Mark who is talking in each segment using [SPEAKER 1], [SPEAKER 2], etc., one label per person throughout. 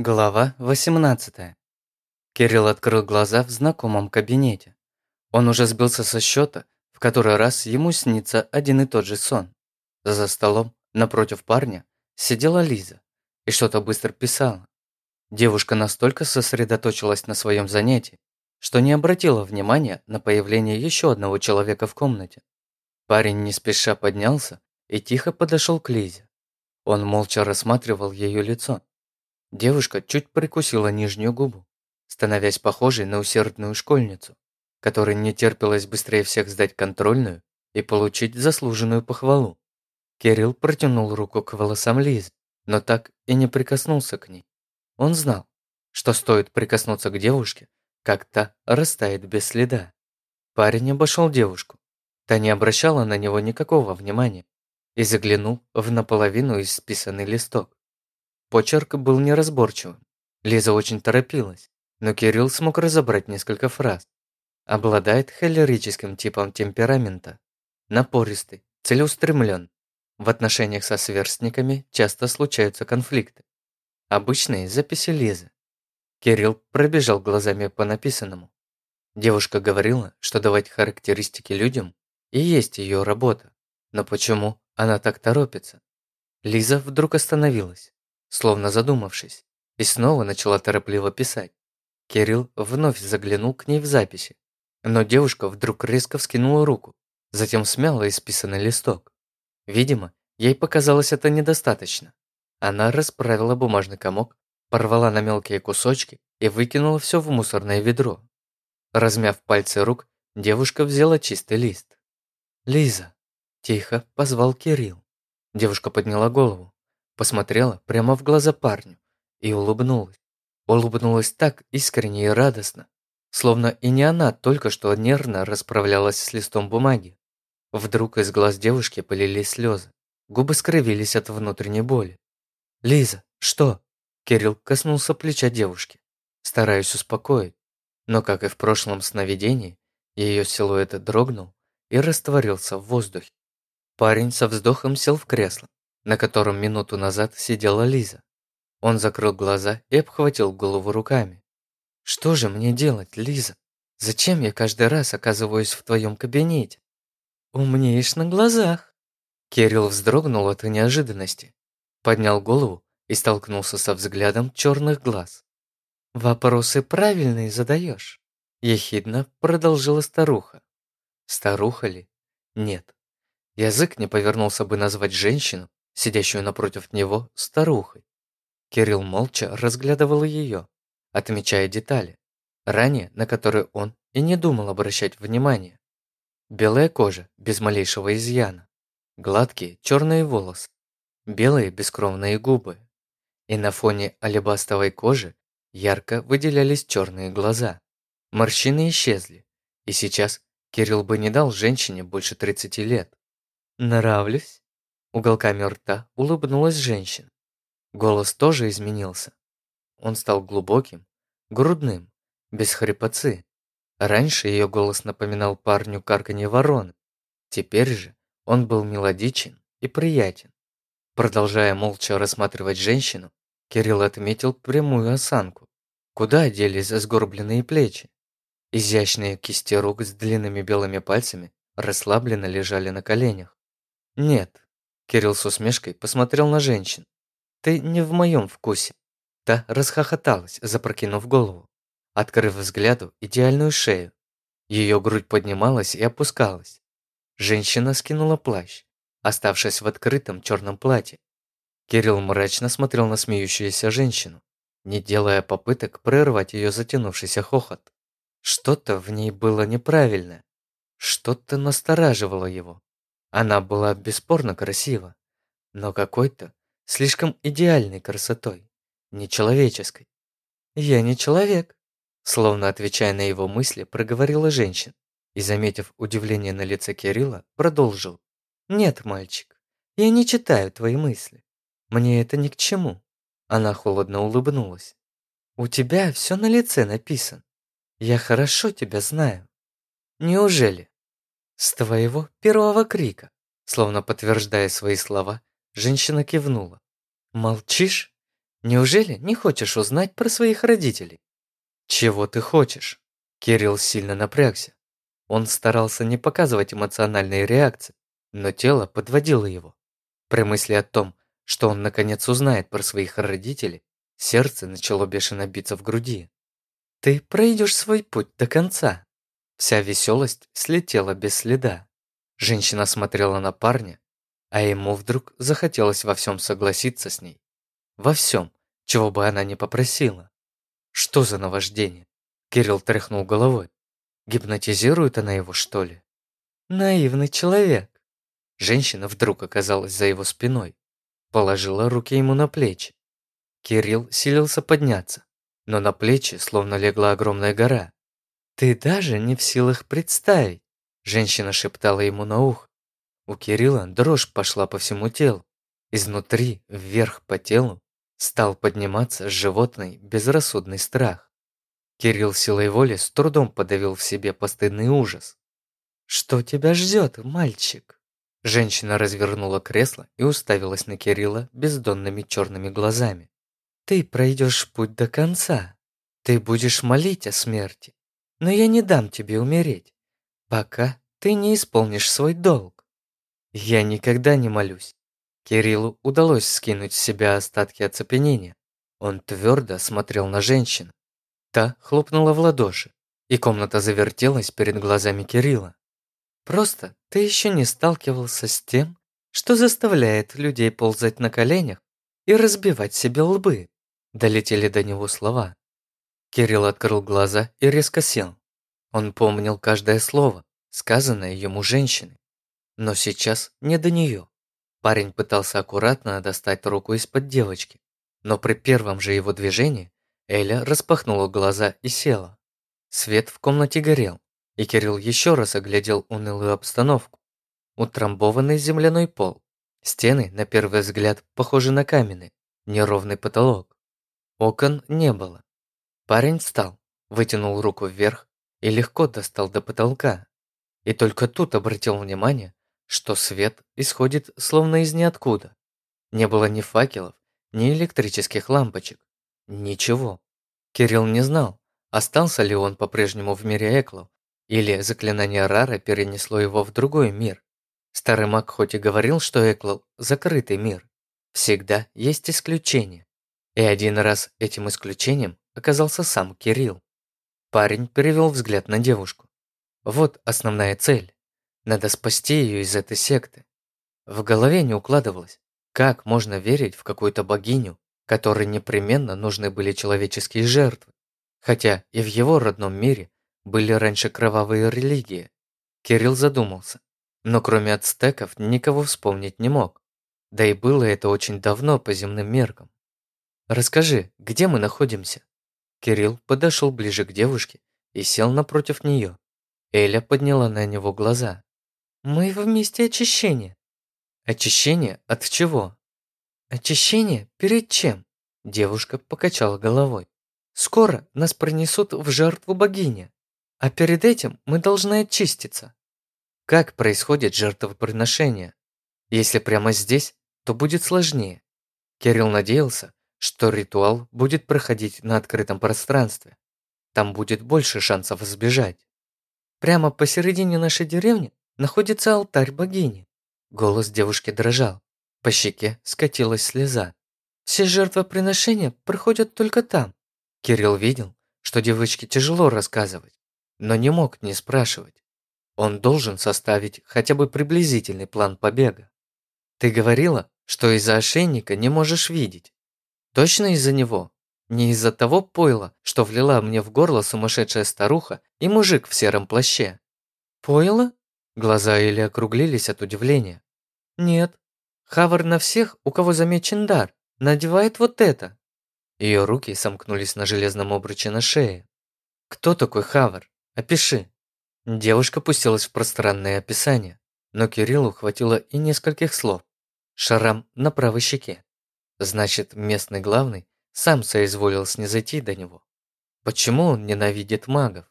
[SPEAKER 1] Глава 18. Кирилл открыл глаза в знакомом кабинете. Он уже сбился со счета, в который раз ему снится один и тот же сон. За столом, напротив парня, сидела Лиза и что-то быстро писала. Девушка настолько сосредоточилась на своем занятии, что не обратила внимания на появление еще одного человека в комнате. Парень не спеша поднялся и тихо подошел к Лизе. Он молча рассматривал ее лицо. Девушка чуть прикусила нижнюю губу, становясь похожей на усердную школьницу, которой не терпелось быстрее всех сдать контрольную и получить заслуженную похвалу. Кирилл протянул руку к волосам Лизы, но так и не прикоснулся к ней. Он знал, что стоит прикоснуться к девушке, как та растает без следа. Парень обошел девушку. Та не обращала на него никакого внимания и заглянул в наполовину исписанный листок. Почерк был неразборчивым. Лиза очень торопилась, но Кирилл смог разобрать несколько фраз. Обладает холерическим типом темперамента. Напористый, целеустремлен. В отношениях со сверстниками часто случаются конфликты. Обычные записи Лизы. Кирилл пробежал глазами по написанному. Девушка говорила, что давать характеристики людям и есть ее работа. Но почему она так торопится? Лиза вдруг остановилась словно задумавшись, и снова начала торопливо писать. Кирилл вновь заглянул к ней в записи, но девушка вдруг резко вскинула руку, затем смяла исписанный листок. Видимо, ей показалось это недостаточно. Она расправила бумажный комок, порвала на мелкие кусочки и выкинула все в мусорное ведро. Размяв пальцы рук, девушка взяла чистый лист. «Лиза!» – тихо позвал Кирилл. Девушка подняла голову посмотрела прямо в глаза парню и улыбнулась. Улыбнулась так искренне и радостно, словно и не она только что нервно расправлялась с листом бумаги. Вдруг из глаз девушки полились слезы, губы скривились от внутренней боли. «Лиза, что?» Кирилл коснулся плеча девушки, стараясь успокоить, но, как и в прошлом сновидении, ее силуэт дрогнул и растворился в воздухе. Парень со вздохом сел в кресло, на котором минуту назад сидела Лиза. Он закрыл глаза и обхватил голову руками. «Что же мне делать, Лиза? Зачем я каждый раз оказываюсь в твоем кабинете?» «Умнеешь на глазах!» Кирилл вздрогнул от неожиданности, поднял голову и столкнулся со взглядом черных глаз. «Вопросы правильные задаешь», – ехидно продолжила старуха. Старуха ли? Нет. Язык не повернулся бы назвать женщину, сидящую напротив него, старухой. Кирилл молча разглядывал ее, отмечая детали, ранее на которые он и не думал обращать внимание. Белая кожа, без малейшего изъяна, гладкие черные волосы, белые бескровные губы. И на фоне алебастовой кожи ярко выделялись черные глаза. Морщины исчезли, и сейчас Кирилл бы не дал женщине больше 30 лет. «Нравлюсь?» Уголками рта улыбнулась женщина. Голос тоже изменился. Он стал глубоким, грудным, без хрипотцы. Раньше ее голос напоминал парню карканье вороны. Теперь же он был мелодичен и приятен. Продолжая молча рассматривать женщину, Кирилл отметил прямую осанку. Куда делись сгорбленные плечи? Изящные кисти рук с длинными белыми пальцами расслабленно лежали на коленях. Нет, Кирилл с усмешкой посмотрел на женщин. «Ты не в моем вкусе». Та расхохоталась, запрокинув голову, открыв взгляду идеальную шею. Ее грудь поднималась и опускалась. Женщина скинула плащ, оставшись в открытом черном платье. Кирилл мрачно смотрел на смеющуюся женщину, не делая попыток прервать ее затянувшийся хохот. Что-то в ней было неправильное, что-то настораживало его. Она была бесспорно красива, но какой-то слишком идеальной красотой, нечеловеческой. «Я не человек», словно отвечая на его мысли, проговорила женщина и, заметив удивление на лице Кирилла, продолжил. «Нет, мальчик, я не читаю твои мысли. Мне это ни к чему». Она холодно улыбнулась. «У тебя все на лице написано. Я хорошо тебя знаю». «Неужели?» С твоего первого крика, словно подтверждая свои слова, женщина кивнула. Молчишь? Неужели не хочешь узнать про своих родителей? Чего ты хочешь? Кирилл сильно напрягся. Он старался не показывать эмоциональные реакции, но тело подводило его. При мысли о том, что он наконец узнает про своих родителей, сердце начало бешено биться в груди. «Ты пройдешь свой путь до конца». Вся веселость слетела без следа. Женщина смотрела на парня, а ему вдруг захотелось во всем согласиться с ней. Во всем, чего бы она ни попросила. Что за наваждение? Кирилл тряхнул головой. Гипнотизирует она его, что ли? Наивный человек. Женщина вдруг оказалась за его спиной положила руки ему на плечи. Кирилл силился подняться, но на плечи словно легла огромная гора. «Ты даже не в силах представить», – женщина шептала ему на ухо. У Кирилла дрожь пошла по всему телу. Изнутри, вверх по телу, стал подниматься животный, безрассудный страх. Кирилл силой воли с трудом подавил в себе постыдный ужас. «Что тебя ждет, мальчик?» Женщина развернула кресло и уставилась на Кирилла бездонными черными глазами. «Ты пройдешь путь до конца. Ты будешь молить о смерти. Но я не дам тебе умереть, пока ты не исполнишь свой долг. Я никогда не молюсь». Кириллу удалось скинуть с себя остатки оцепенения. Он твердо смотрел на женщину. Та хлопнула в ладоши, и комната завертелась перед глазами Кирилла. Просто ты еще не сталкивался с тем, что заставляет людей ползать на коленях и разбивать себе лбы. Долетели до него слова. Кирилл открыл глаза и резко сел. Он помнил каждое слово, сказанное ему женщиной. Но сейчас не до нее. Парень пытался аккуратно достать руку из-под девочки, но при первом же его движении Эля распахнула глаза и села. Свет в комнате горел, и Кирилл еще раз оглядел унылую обстановку. Утрамбованный земляной пол. Стены, на первый взгляд, похожи на каменный, неровный потолок. Окон не было. Парень встал, вытянул руку вверх и легко достал до потолка. И только тут обратил внимание, что свет исходит словно из ниоткуда. Не было ни факелов, ни электрических лампочек. Ничего. Кирилл не знал, остался ли он по-прежнему в мире Эклов, или заклинание Рара перенесло его в другой мир. Старый маг хоть и говорил, что Эклал – закрытый мир, всегда есть исключения. И один раз этим исключением оказался сам Кирилл. Парень перевел взгляд на девушку. Вот основная цель. Надо спасти ее из этой секты. В голове не укладывалось, как можно верить в какую-то богиню, которой непременно нужны были человеческие жертвы. Хотя и в его родном мире были раньше кровавые религии. Кирилл задумался, но кроме ацтеков никого вспомнить не мог. Да и было это очень давно по земным меркам. «Расскажи, где мы находимся?» Кирилл подошел ближе к девушке и сел напротив нее. Эля подняла на него глаза. «Мы в месте очищения». «Очищение от чего?» «Очищение перед чем?» Девушка покачала головой. «Скоро нас принесут в жертву богине. А перед этим мы должны очиститься. Как происходит жертвоприношение? Если прямо здесь, то будет сложнее. Кирилл надеялся, что ритуал будет проходить на открытом пространстве. Там будет больше шансов сбежать. Прямо посередине нашей деревни находится алтарь богини. Голос девушки дрожал. По щеке скатилась слеза. Все жертвоприношения проходят только там. Кирилл видел, что девочке тяжело рассказывать но не мог не спрашивать. Он должен составить хотя бы приблизительный план побега. Ты говорила, что из-за ошейника не можешь видеть. Точно из-за него? Не из-за того пойла, что влила мне в горло сумасшедшая старуха и мужик в сером плаще. Пойла? Глаза Эли округлились от удивления. Нет. Хавар на всех, у кого замечен дар, надевает вот это. Ее руки сомкнулись на железном обруче на шее. Кто такой Хавар? Опиши». Девушка пустилась в пространное описание, но Кириллу хватило и нескольких слов. Шрам на правой щеке. Значит, местный главный сам соизволил снизойти до него. Почему он ненавидит магов?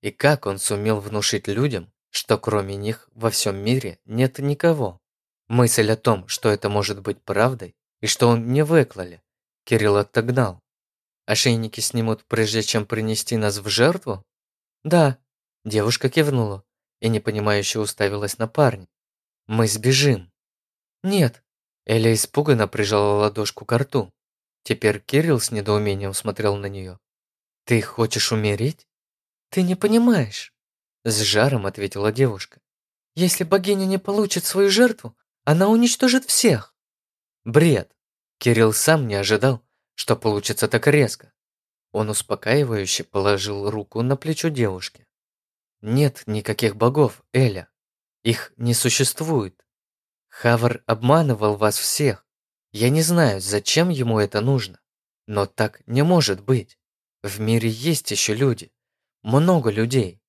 [SPEAKER 1] И как он сумел внушить людям, что кроме них во всем мире нет никого? Мысль о том, что это может быть правдой, и что он не в Эклале, Кирилл отогнал. Ошейники снимут, прежде чем принести нас в жертву? Да. Девушка кивнула и непонимающе уставилась на парня. Мы сбежим. Нет. Эля испуганно прижала ладошку к рту. Теперь Кирилл с недоумением смотрел на нее. Ты хочешь умереть? Ты не понимаешь. С жаром ответила девушка. Если богиня не получит свою жертву, она уничтожит всех. Бред. Кирилл сам не ожидал, что получится так резко. Он успокаивающе положил руку на плечо девушки. Нет никаких богов, Эля. Их не существует. Хавар обманывал вас всех. Я не знаю, зачем ему это нужно. Но так не может быть. В мире есть еще люди. Много людей.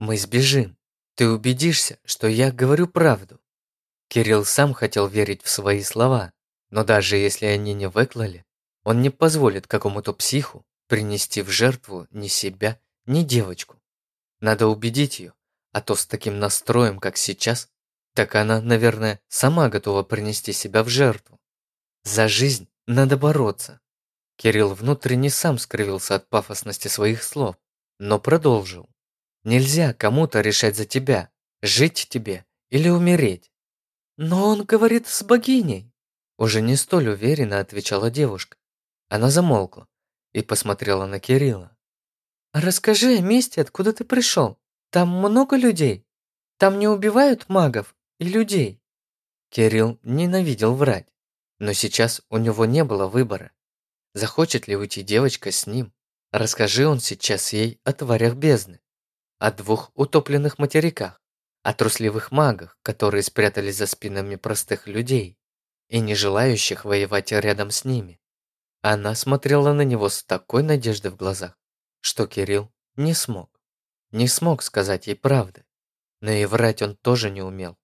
[SPEAKER 1] Мы сбежим. Ты убедишься, что я говорю правду. Кирилл сам хотел верить в свои слова, но даже если они не выклали, он не позволит какому-то психу принести в жертву ни себя, ни девочку. Надо убедить ее, а то с таким настроем, как сейчас, так она, наверное, сама готова принести себя в жертву. За жизнь надо бороться. Кирилл внутренне сам скривился от пафосности своих слов, но продолжил. Нельзя кому-то решать за тебя, жить тебе или умереть. Но он говорит с богиней. Уже не столь уверенно отвечала девушка. Она замолкла и посмотрела на Кирилла. «Расскажи о месте, откуда ты пришел. Там много людей. Там не убивают магов и людей». Кирилл ненавидел врать, но сейчас у него не было выбора. Захочет ли уйти девочка с ним? Расскажи он сейчас ей о тварях бездны о двух утопленных материках, о трусливых магах, которые спрятались за спинами простых людей и не желающих воевать рядом с ними. Она смотрела на него с такой надеждой в глазах, что Кирилл не смог. Не смог сказать ей правды. Но и врать он тоже не умел.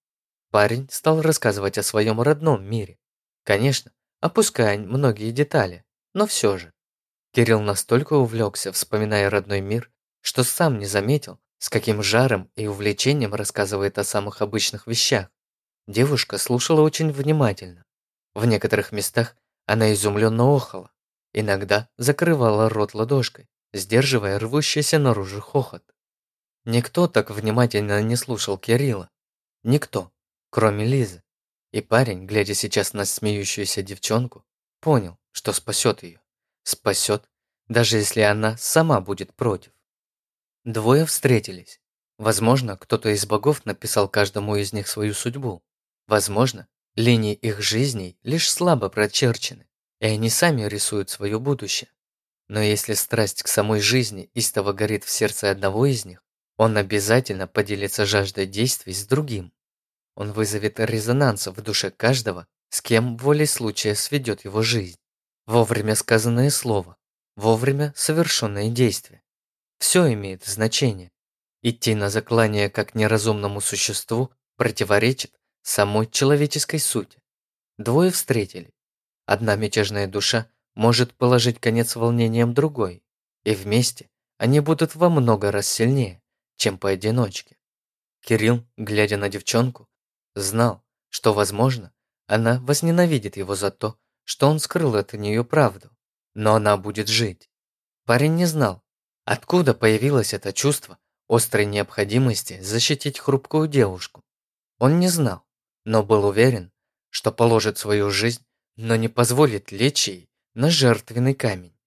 [SPEAKER 1] Парень стал рассказывать о своем родном мире. Конечно, опуская многие детали, но все же. Кирилл настолько увлекся, вспоминая родной мир, что сам не заметил, с каким жаром и увлечением рассказывает о самых обычных вещах. Девушка слушала очень внимательно. В некоторых местах она изумленно охала, иногда закрывала рот ладошкой, сдерживая рвущийся наружу хохот. Никто так внимательно не слушал Кирилла. Никто, кроме Лизы. И парень, глядя сейчас на смеющуюся девчонку, понял, что спасет ее. Спасет, даже если она сама будет против. Двое встретились. Возможно, кто-то из богов написал каждому из них свою судьбу. Возможно, линии их жизней лишь слабо прочерчены, и они сами рисуют свое будущее. Но если страсть к самой жизни истово горит в сердце одного из них, он обязательно поделится жаждой действий с другим. Он вызовет резонанс в душе каждого, с кем волей случая сведет его жизнь. Вовремя сказанное слово, вовремя совершенное действие. Все имеет значение. Идти на заклание как неразумному существу противоречит самой человеческой сути. Двое встретили. Одна мятежная душа может положить конец волнениям другой, и вместе они будут во много раз сильнее, чем поодиночке. Кирилл, глядя на девчонку, знал, что, возможно, она возненавидит его за то, что он скрыл от нее правду, но она будет жить. Парень не знал, Откуда появилось это чувство острой необходимости защитить хрупкую девушку? Он не знал, но был уверен, что положит свою жизнь, но не позволит лечь ей на жертвенный камень.